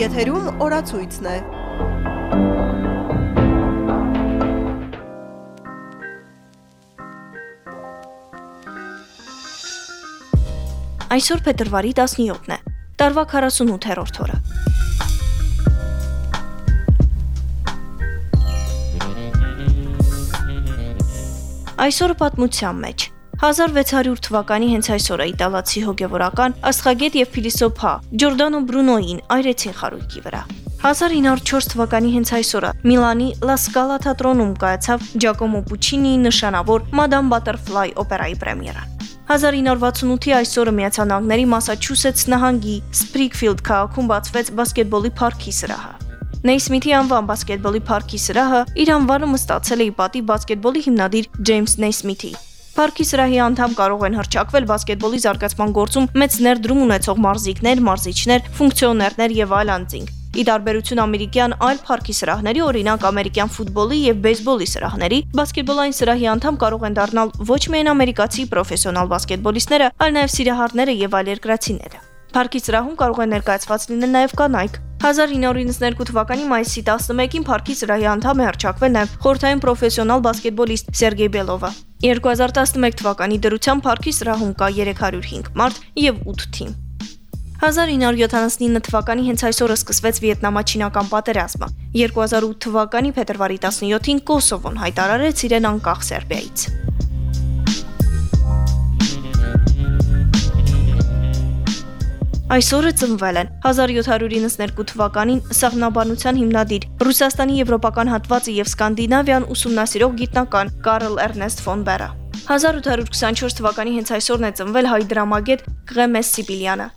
Եթերում օրացույցն է։ Այսօր փետրվարի 17-ն է։ Տարվա 48-րդ օրը։ Այսօրը պատմության մեջ 1600 թվականի հենց այսօր է իտալացի հոգևորական, աստղագետ եւ փիլիսոփա Ջորդանո Բրունոին այրեցին խարույկի վրա։ 1904 թվականի հենց այսօրը Միլանի Լա Սկալա թատրոնում կայացավ Ջակոմո Պուչինիի նշանավոր Madame Butterfly օպերայի պրեմիերան։ 1968-ի այսօրը Միացյալ Նահանգների Մասաչուսեթս նահանգի Սպրիգֆիլդ քաղաքում բացվեց բասկետբոլի парքի սրահը։ Նեյսմիթի անվան բասկետբոլի парքի սրահը իր անվանումը ստացել է ի պատիվ բասկետբոլի հիմնադիր Ջեյմս Նեյսմիթի։ Փառքի սրահի անդամ կարող են հրճակվել բասկետբոլի զարգացման գործում մեծ ներդրում ունեցող մարզիկներ, մարզիչներ, ֆունկցիոներներ եւ այլն։ Ի տարբերություն ամերիկյան այլ փառքի սրահների, օրինակ ամերիկյան ֆուտբոլի եւ բեյսբոլի սրահների, բասկետբոլային սրահի անդամ կարող են դառնալ ոչ միայն ամերիկացի պրոֆեսիոնալ բասկետբոլիստները, այլ նաեւ սիրահարները եւ այլերկրացիները։ Փառքի սրահում կարող են ներկայացված լինել նաև կանայք։ 1992 թվականի մայիսի 11-ին Փարքի սրահի անդամ է հրճակվել նաև խորհրդային պրոֆեսիոնալ բասկետբոլիստ Սերգեյ Բելովը։ 2011 թվականի դրությամբ Փարքի սրահում կա 305 մարդ եւ 8 թիմ։ 1979 թվականի հենց այսօրը սկսվեց Վիետնամա-չինական պատերազմը։ 2008 թվականի փետրվարի 17-ին Կոսովոն հայտարարեց իրեն անկախ Սերբիայից։ Այսօրը ծնվել են 1792 թվականին սաղնաբանության հիմնադիր Ռուսաստանի եվրոպական հատվածը եւ Սկանդինավիան ուսումնասիրող գիտնական Կարլ Էրնեստ ֆոն Բերը։ 1824 թվականի հենց այսօրն է ծնվել հայ դրամագետ Գղեմես Սիբիլյանը։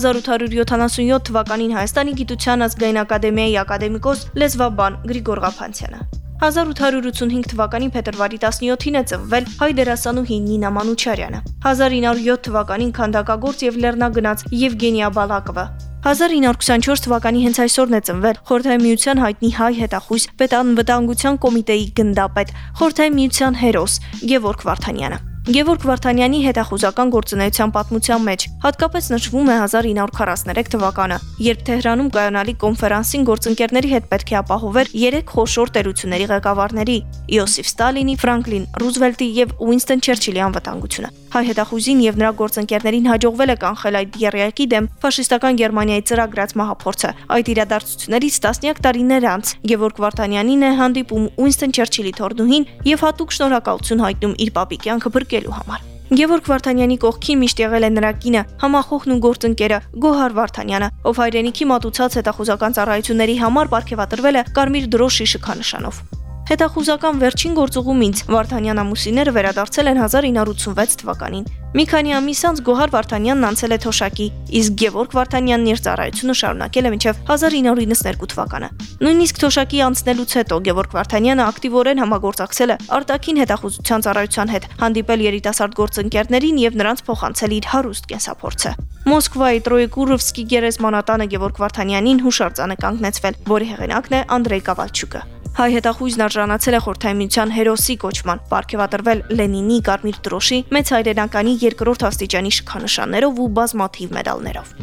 1877 թվականին Հայաստանի գիտության ազգային ակադեմիայի ակադեմիկոս լեզվաբան Գրիգոր Ղափանցյանը։ 1885 թվականի փետրվարի 17-ին է ծնվել հայ դերասանուհի Նինա Մանուչարյանը։ 1907 թվականին քանդակագործ եւ լեռնագնաց Եվգենիա Բալակովը։ 1924 թվականի հենց այսօրն է ծնվել Խորհրդային Միության հայտնի հայ հետախույզ պետանվտանգության կոմիտեի գնդապետ, Խորհրդային Միության հերոս Գևորգ Վարդանյանը։ Գևորգ Վարդանյանի հետախուզական գործունեության պատմության մեջ հատկապես նշվում է 1943 թվականը, երբ Թեհրանում կայանալի կոնֆերանսին գործընկերների հետ պետք է ապահովեր 3 խոշոր տերությունների ղեկավարների՝ Իոսիֆ Ստալինի, Ֆրանկլին Ռուզվելտի եւ Ուինստոն Չերչիլի անվտանգությունը։ Հայ հետախուզին եւ նրա գործընկերներին հաջողվել է կանխել այդ երյակի դեմ ֆաշիստական Գերմանիայի ծրագրած մահափորձը։ Այդ իրադարձություններից տասնյակ տարիներ անց Գևորգ Վարդանյանին է հանդիպում Ուինստոն Չերչիլի թորնուհին եւ հատուկ շնորհակալություն հայտնում իր պապի կյանքը բրկելու համար։ Գևորգ Վարդանյանի կողքին միշտ եղել է նրա կինը, համախոհն ու գործընկերը Գոհար Վարդանյանը, ով հայրենիքի մատուցած հետախուզական ծառայությունների համար ապարգևատրվել է Կարմիր դրոշի շքանշանով։ Հետախուզական վերջին գործուղումից Վարդանյան ամուսինները վերադարձել են 1986 թվականին։ Մի քանի ամիս անց Գոհար Վարդանյանն անցել է Թոշակի, իսկ Գևորգ Վարդանյանն իր ծառայությունը շարունակել է մինչև 1992 թվականը։ Նույնիսկ Թոշակի անցնելուց հետո Գևորգ Վարդանյանը ակտիվորեն համագործակցել է արտաքին հետախուզության ծառայության հետ, հանդիպել երիտասարդ գործընկերներին եւ նրանց փոխանցել իր հարուստ կենսափորձը։ Մոսկվայի Տրոյեկուրովսկի գերեզմանատանը Գևորգ Վարդանյանին հուշարձանը կանգնեցվել, որի հեղինակն է Անդրեյ Կավալչուկը։ Հայ հետախույզն արժանացել է Խորհրդային Միության հերոսի կոչման, ապարգևատրվել Լենինի Կարմիր դրոշի, մեծ հայրենականի երկրորդ աստիճանի շքանշաններով ու բազմաթիվ մեդալներով։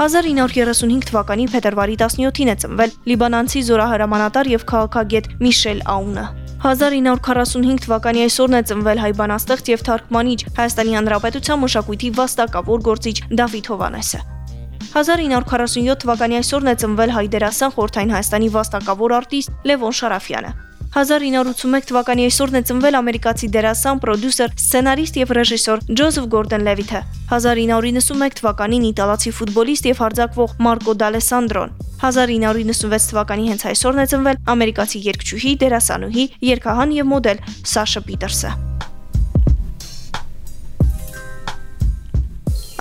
1935 թվականի փետրվարի 17-ին է ծնվել լիբանանցի զորահրամանատար եւ քաղաքագետ Միշել Աունը։ 1945 թվականի այսօրն է ծնվել հայ բանաստեղծ եւ թարգմանիչ Հայաստանի Հանրապետության մշակույթի վաստակավոր գործիչ Դավիթ Հովանեսը։ 1947 թվականի այսօրն է ծնվել հայ դերասան Խորթային Հայաստանի վաստակավոր արտիստ Լևոն Շարաֆյանը։ 1981 թվականի այսօրն է ծնվել ամերիկացի դերասան, պրոդյուսեր, սցենարիստ եւ ռեժիսոր Ջոզեֆ Գորդեն Լևիթը։ 1991 թվականին իտալացի ֆուտբոլիստ եւ հարձակվող Մարկո Դալեսանդրոն։ 1996 թվականի հենց այսօրն է ծնվել ամերիկացի երգչուհի, դերասանուհի, երգահան եւ մոդել Սաշա Պիտերսը։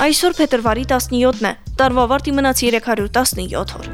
Այսօր փետրվարի 17-ն է։ Տարվա վարտի մնաց 317 օր։